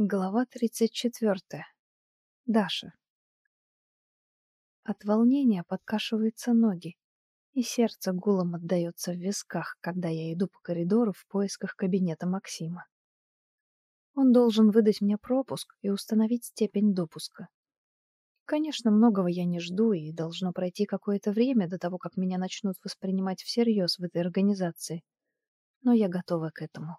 Глава 34. Даша. От волнения подкашиваются ноги, и сердце гулом отдается в висках, когда я иду по коридору в поисках кабинета Максима. Он должен выдать мне пропуск и установить степень допуска. Конечно, многого я не жду, и должно пройти какое-то время до того, как меня начнут воспринимать всерьез в этой организации. Но я готова к этому.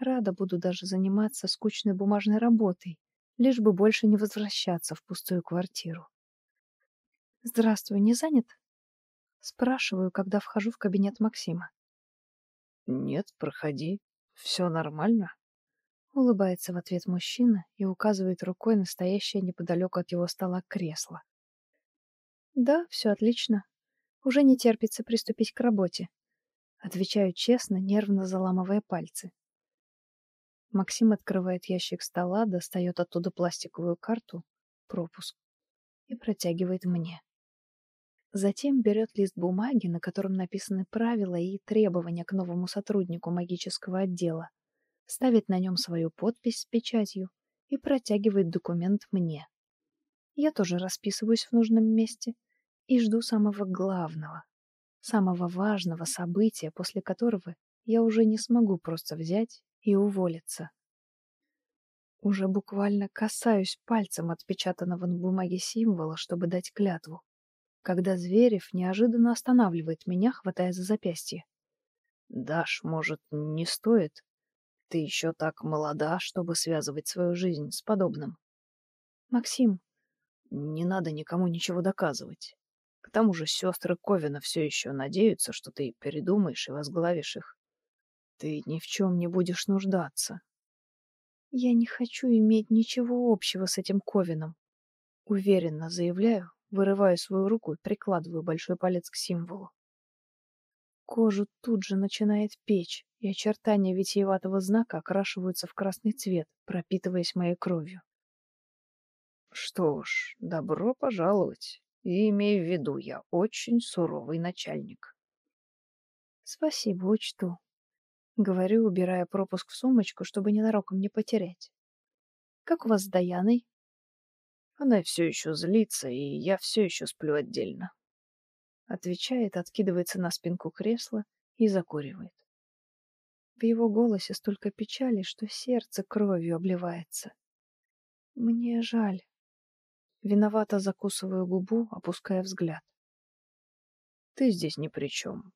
Рада буду даже заниматься скучной бумажной работой, лишь бы больше не возвращаться в пустую квартиру. «Здравствуй, не занят?» Спрашиваю, когда вхожу в кабинет Максима. «Нет, проходи. Все нормально?» Улыбается в ответ мужчина и указывает рукой на стоящее неподалеку от его стола кресло. «Да, все отлично. Уже не терпится приступить к работе». Отвечаю честно, нервно заламывая пальцы. Максим открывает ящик стола, достает оттуда пластиковую карту, пропуск, и протягивает мне. Затем берет лист бумаги, на котором написаны правила и требования к новому сотруднику магического отдела, ставит на нем свою подпись с печатью и протягивает документ мне. Я тоже расписываюсь в нужном месте и жду самого главного, самого важного события, после которого я уже не смогу просто взять и уволиться. Уже буквально касаюсь пальцем отпечатанного на бумаге символа, чтобы дать клятву, когда Зверев неожиданно останавливает меня, хватая за запястье. «Даш, может, не стоит? Ты еще так молода, чтобы связывать свою жизнь с подобным». «Максим...» «Не надо никому ничего доказывать. К тому же сестры Ковина все еще надеются, что ты передумаешь и возглавишь их. Ты ни в чем не будешь нуждаться. Я не хочу иметь ничего общего с этим Ковином. Уверенно заявляю, вырываю свою руку и прикладываю большой палец к символу. Кожу тут же начинает печь, и очертания витиеватого знака окрашиваются в красный цвет, пропитываясь моей кровью. Что ж, добро пожаловать. И имей в виду, я очень суровый начальник. Спасибо, учту. Говорю, убирая пропуск в сумочку, чтобы ненароком не потерять. Как у вас с Даяной? Она все еще злится, и я все еще сплю отдельно. Отвечает, откидывается на спинку кресла и закуривает. В его голосе столько печали, что сердце кровью обливается. Мне жаль. Виновато закусываю губу, опуская взгляд. Ты здесь ни при чем.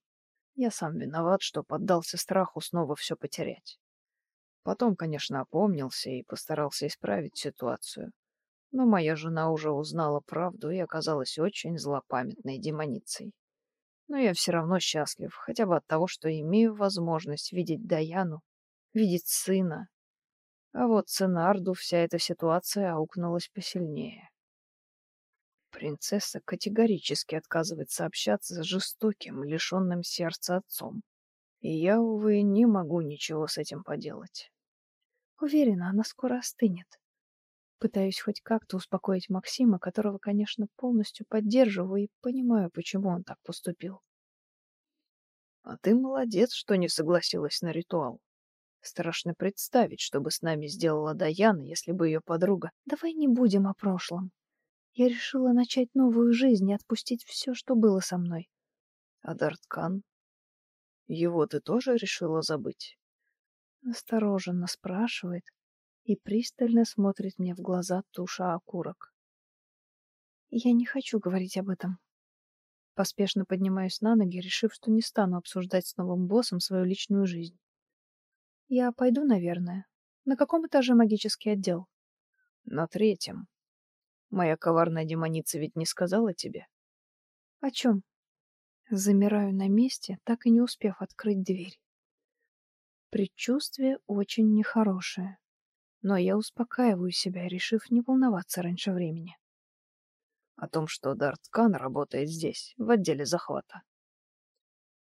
Я сам виноват, что поддался страху снова все потерять. Потом, конечно, опомнился и постарался исправить ситуацию. Но моя жена уже узнала правду и оказалась очень злопамятной демоницей. Но я все равно счастлив, хотя бы от того, что имею возможность видеть Даяну, видеть сына. А вот Ценарду вся эта ситуация аукнулась посильнее. Принцесса категорически отказывается общаться с жестоким, лишенным сердца отцом. И я, увы, не могу ничего с этим поделать. Уверена, она скоро остынет. Пытаюсь хоть как-то успокоить Максима, которого, конечно, полностью поддерживаю и понимаю, почему он так поступил. А ты молодец, что не согласилась на ритуал. Страшно представить, что бы с нами сделала Даяна, если бы ее подруга... Давай не будем о прошлом. Я решила начать новую жизнь и отпустить все, что было со мной. А Дарткан? Его ты тоже решила забыть? Осторожно спрашивает и пристально смотрит мне в глаза туша окурок. Я не хочу говорить об этом. Поспешно поднимаюсь на ноги, решив, что не стану обсуждать с новым боссом свою личную жизнь. Я пойду, наверное. На каком этаже магический отдел? На третьем. Моя коварная демоница ведь не сказала тебе? О чем? Замираю на месте, так и не успев открыть дверь. Предчувствие очень нехорошее, но я успокаиваю себя, решив не волноваться раньше времени. О том, что Дарткан работает здесь, в отделе захвата.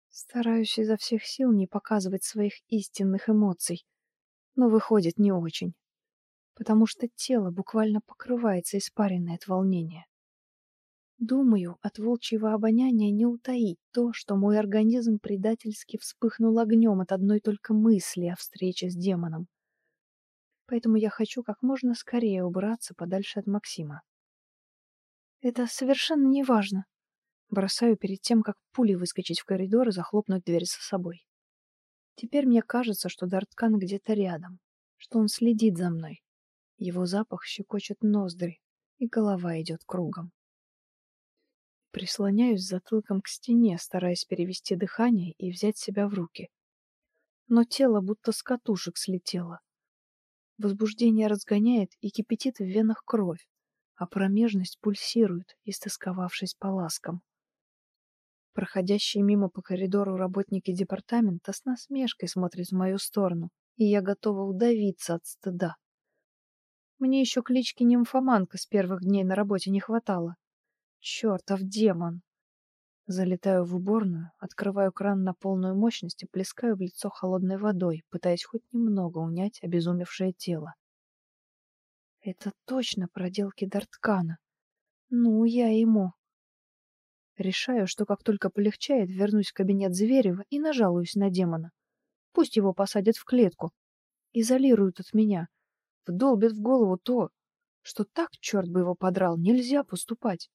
Стараюсь изо всех сил не показывать своих истинных эмоций, но выходит не очень потому что тело буквально покрывается испаренной от волнения. Думаю, от волчьего обоняния не утаить то, что мой организм предательски вспыхнул огнем от одной только мысли о встрече с демоном. Поэтому я хочу как можно скорее убраться подальше от Максима. Это совершенно не важно. Бросаю перед тем, как пулей выскочить в коридор и захлопнуть дверь за собой. Теперь мне кажется, что Дарткан где-то рядом, что он следит за мной. Его запах щекочет ноздри, и голова идет кругом. Прислоняюсь затылком к стене, стараясь перевести дыхание и взять себя в руки. Но тело будто с катушек слетело. Возбуждение разгоняет и кипятит в венах кровь, а промежность пульсирует, истосковавшись по ласкам. Проходящие мимо по коридору работники департамента с насмешкой смотрят в мою сторону, и я готова удавиться от стыда. Мне еще клички нимфоманка с первых дней на работе не хватало. Чертов демон! Залетаю в уборную, открываю кран на полную мощность и плескаю в лицо холодной водой, пытаясь хоть немного унять обезумевшее тело. Это точно проделки Дарткана. Ну, я ему. Решаю, что как только полегчает, вернусь в кабинет Зверева и нажалуюсь на демона. Пусть его посадят в клетку. Изолируют от меня. Вдолбят в голову то, что так, черт бы его подрал, нельзя поступать.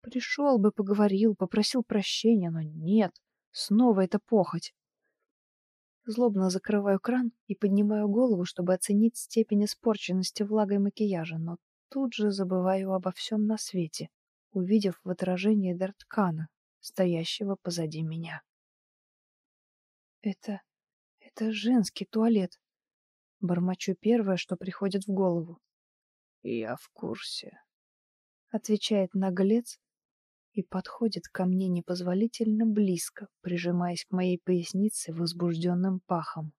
Пришел бы, поговорил, попросил прощения, но нет, снова это похоть. Злобно закрываю кран и поднимаю голову, чтобы оценить степень испорченности влагой макияжа, но тут же забываю обо всем на свете, увидев в отражении Дарткана, стоящего позади меня. Это... это женский туалет. Бормочу первое, что приходит в голову. «Я в курсе», — отвечает наглец, и подходит ко мне непозволительно близко, прижимаясь к моей пояснице возбужденным пахом.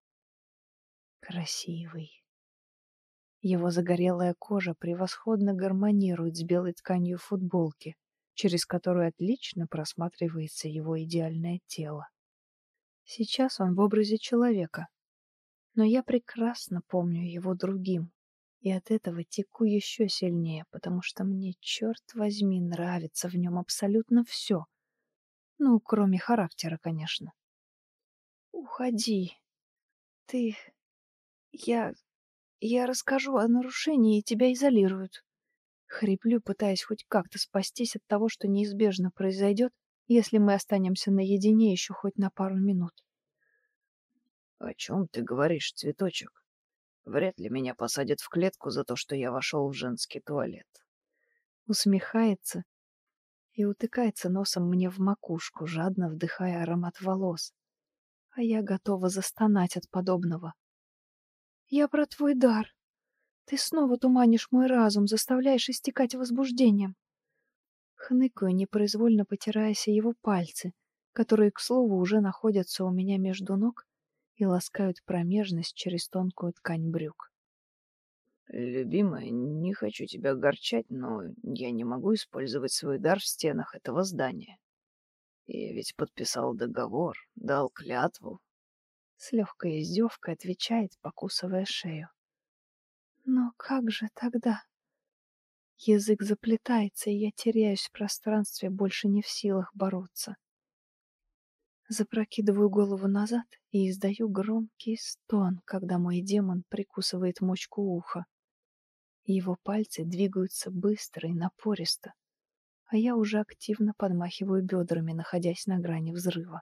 Красивый. Его загорелая кожа превосходно гармонирует с белой тканью футболки, через которую отлично просматривается его идеальное тело. Сейчас он в образе человека, но я прекрасно помню его другим, и от этого теку еще сильнее, потому что мне, черт возьми, нравится в нем абсолютно все. Ну, кроме характера, конечно. Уходи. Ты... Я... Я расскажу о нарушении, и тебя изолируют. Хриплю, пытаясь хоть как-то спастись от того, что неизбежно произойдет, если мы останемся наедине еще хоть на пару минут. — О чем ты говоришь, цветочек? Вряд ли меня посадят в клетку за то, что я вошел в женский туалет. Усмехается и утыкается носом мне в макушку, жадно вдыхая аромат волос. А я готова застонать от подобного. Я про твой дар. Ты снова туманишь мой разум, заставляешь истекать возбуждением. Хныкаю, непроизвольно потираясь его пальцы, которые, к слову, уже находятся у меня между ног и ласкают промежность через тонкую ткань брюк. «Любимая, не хочу тебя огорчать, но я не могу использовать свой дар в стенах этого здания. Я ведь подписал договор, дал клятву». С легкой издевкой отвечает, покусывая шею. «Но как же тогда?» Язык заплетается, и я теряюсь в пространстве, больше не в силах бороться. Запрокидываю голову назад и издаю громкий стон, когда мой демон прикусывает мочку уха. Его пальцы двигаются быстро и напористо, а я уже активно подмахиваю бедрами, находясь на грани взрыва.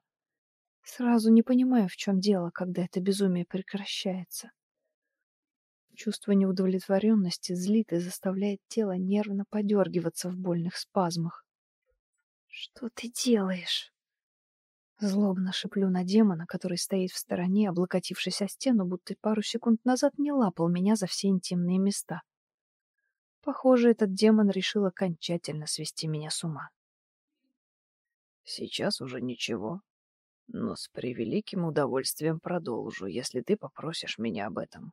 Сразу не понимаю, в чем дело, когда это безумие прекращается. Чувство неудовлетворенности злит и заставляет тело нервно подергиваться в больных спазмах. «Что ты делаешь?» Злобно шиплю на демона, который стоит в стороне, облокотившись о стену, будто пару секунд назад не лапал меня за все интимные места. Похоже, этот демон решил окончательно свести меня с ума. Сейчас уже ничего, но с превеликим удовольствием продолжу, если ты попросишь меня об этом.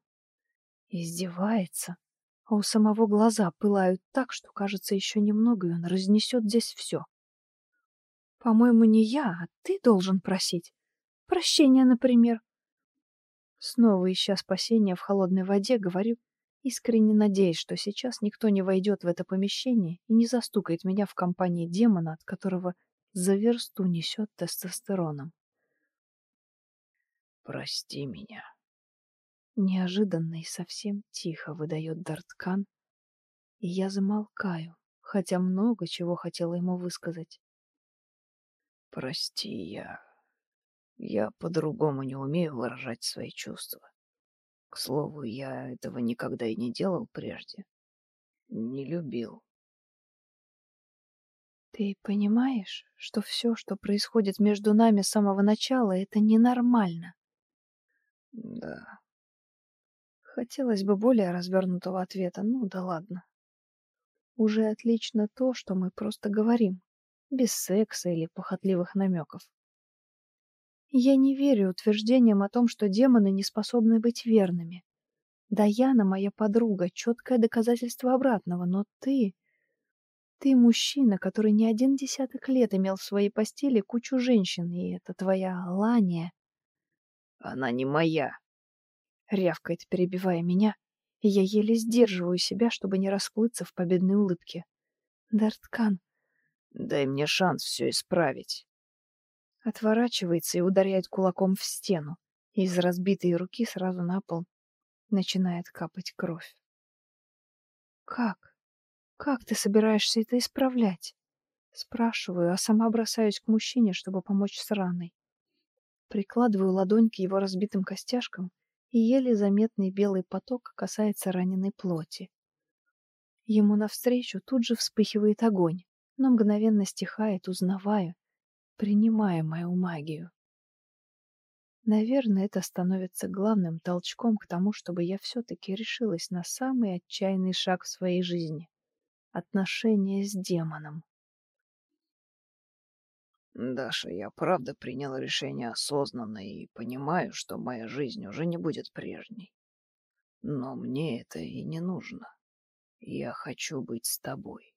Издевается, а у самого глаза пылают так, что, кажется, еще немного, и он разнесет здесь все. По-моему, не я, а ты должен просить. Прощения, например. Снова ища спасения в холодной воде, говорю, искренне надеясь, что сейчас никто не войдет в это помещение и не застукает меня в компании демона, от которого за версту несет тестостероном. Прости меня. Неожиданно и совсем тихо выдает Дарткан, и я замолкаю, хотя много чего хотела ему высказать. Прости, я... Я по-другому не умею выражать свои чувства. К слову, я этого никогда и не делал прежде. Не любил. Ты понимаешь, что все, что происходит между нами с самого начала, это ненормально? Да. Хотелось бы более развернутого ответа, ну да ладно. Уже отлично то, что мы просто говорим, без секса или похотливых намеков. Я не верю утверждениям о том, что демоны не способны быть верными. Даяна моя подруга, четкое доказательство обратного, но ты... Ты мужчина, который не один десяток лет имел в своей постели кучу женщин, и это твоя Лания. Она не моя. Рявкает, перебивая меня, и я еле сдерживаю себя, чтобы не расплыться в победной улыбке. Дарткан, Дай мне шанс все исправить. Отворачивается и ударяет кулаком в стену. Из разбитой руки сразу на пол начинает капать кровь. Как? Как ты собираешься это исправлять? Спрашиваю, а сама бросаюсь к мужчине, чтобы помочь с раной. Прикладываю ладонь к его разбитым костяшкам, и еле заметный белый поток касается раненой плоти. Ему навстречу тут же вспыхивает огонь но мгновенно стихает, узнавая, принимая мою магию. Наверное, это становится главным толчком к тому, чтобы я все-таки решилась на самый отчаянный шаг в своей жизни — отношения с демоном. Даша, я правда принял решение осознанно и понимаю, что моя жизнь уже не будет прежней. Но мне это и не нужно. Я хочу быть с тобой.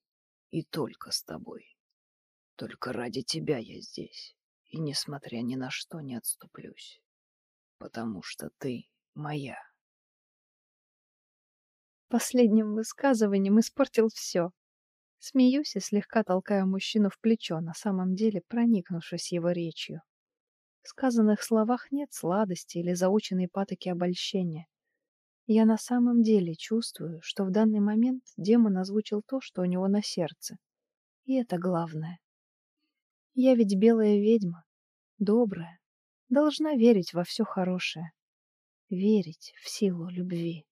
И только с тобой. Только ради тебя я здесь. И, несмотря ни на что, не отступлюсь. Потому что ты моя. Последним высказыванием испортил все. Смеюсь и слегка толкаю мужчину в плечо, на самом деле проникнувшись его речью. В сказанных словах нет сладости или заученной патоки обольщения. Я на самом деле чувствую, что в данный момент демон озвучил то, что у него на сердце. И это главное. Я ведь белая ведьма, добрая, должна верить во все хорошее, верить в силу любви.